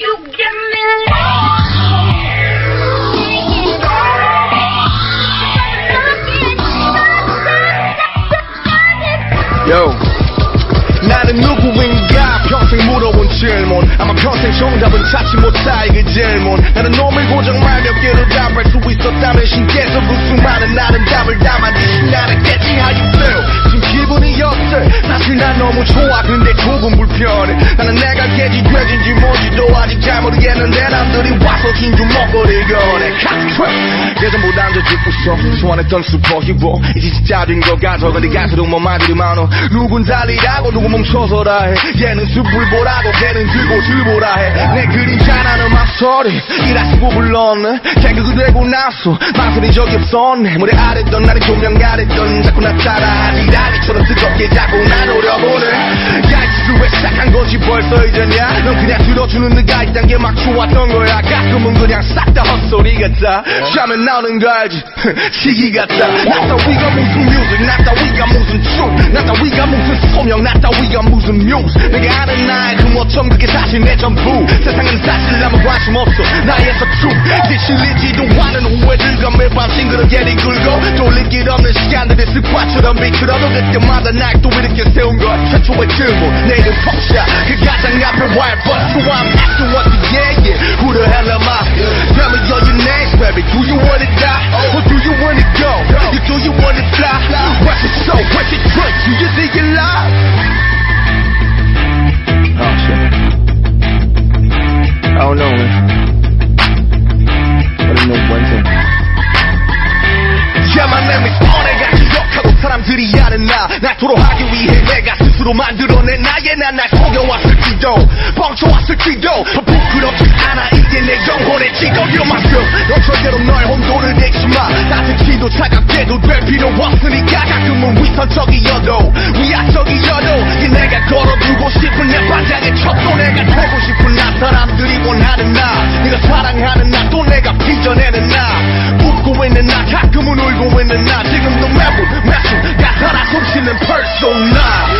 You give me love. Yo. 나는 누구인가 평생 물어본 질문 아마 평생 정답은 찾지 못할 그 질문 나는 놈을 고정 말몇 개로 답할 수 있었다면 신께서 그 난 너무 좋아. 근데 조금 불편해. 나는 내가 깨지 돼진지 뭔지도 아직 잘 모르겠는데 남들이 와서 힘좀 먹거리 거네 예전보다 앉아지 웃어? 소원했던 슈퍼히로. 이제 진짜 된것 같아 근데 갈수록 뭐 말들이 많어. 누군 달리라고 누구 멈춰서라 해. 얘는 숲을 보라고 걔는 그곳을 보라 해내 그림자라는 막소리. 이라시고 불렀네. 개그가 되고 나서 망설인 적이 없었네. 무대 아랬던 나를 조명 거지 벌써 이제냐? 넌 그냥 들어주는 네가 이딴 게 막 좋았던 거야. 가끔은 그냥 싹 다 헛소리 같아. 샤면 나오는 거 알지? 시기 같다 나 따위가 무슨 뮤직 나 따위가 무슨 춤 나 따위가 무슨 소명 나 따위가 무슨 뮤즈 내가 아는 나의 그 뭐점 그게 사실 내 전부. 세상은 사실 아무 관심 없어. 나의 서춤 지실리지도 않은 후회들과 매일 밤 싱그럽 시간들의 습관처럼 비틀어도 그때마다 날 또 이렇게 세운 것 최초의 질문 내 이름 퍽샤 그 가장 앞에 wild but so I'm asking what the yeah yeah who the hell am I tell me all your names baby do you wanna die or do you wanna go you do you wanna fly what's it so what's it drink do you think you live 앞으로하기 위해 내가 스스로 만들어낸 나의 난날 속여왔을지도 뻥쳐왔을지도. 더 부끄럽지 않아 이게 내 영혼의 지도요만큼 너 절대로 널 혼돈을 내지마. 따뜻히도 차갑게도 될 필요 없으니까 가끔은 위선적이어도 위압적이어도 이 내가 걸어두고 싶은 내 바닥에 첫도 내가 되고 싶은 나 사람들이곤 하는 나 내가 사랑하는 나 또 내가 빚어내는 나. 웃고 있는 나 가끔은 울고 있는 나. 지금도 매분 매수 Gucci and purse so nah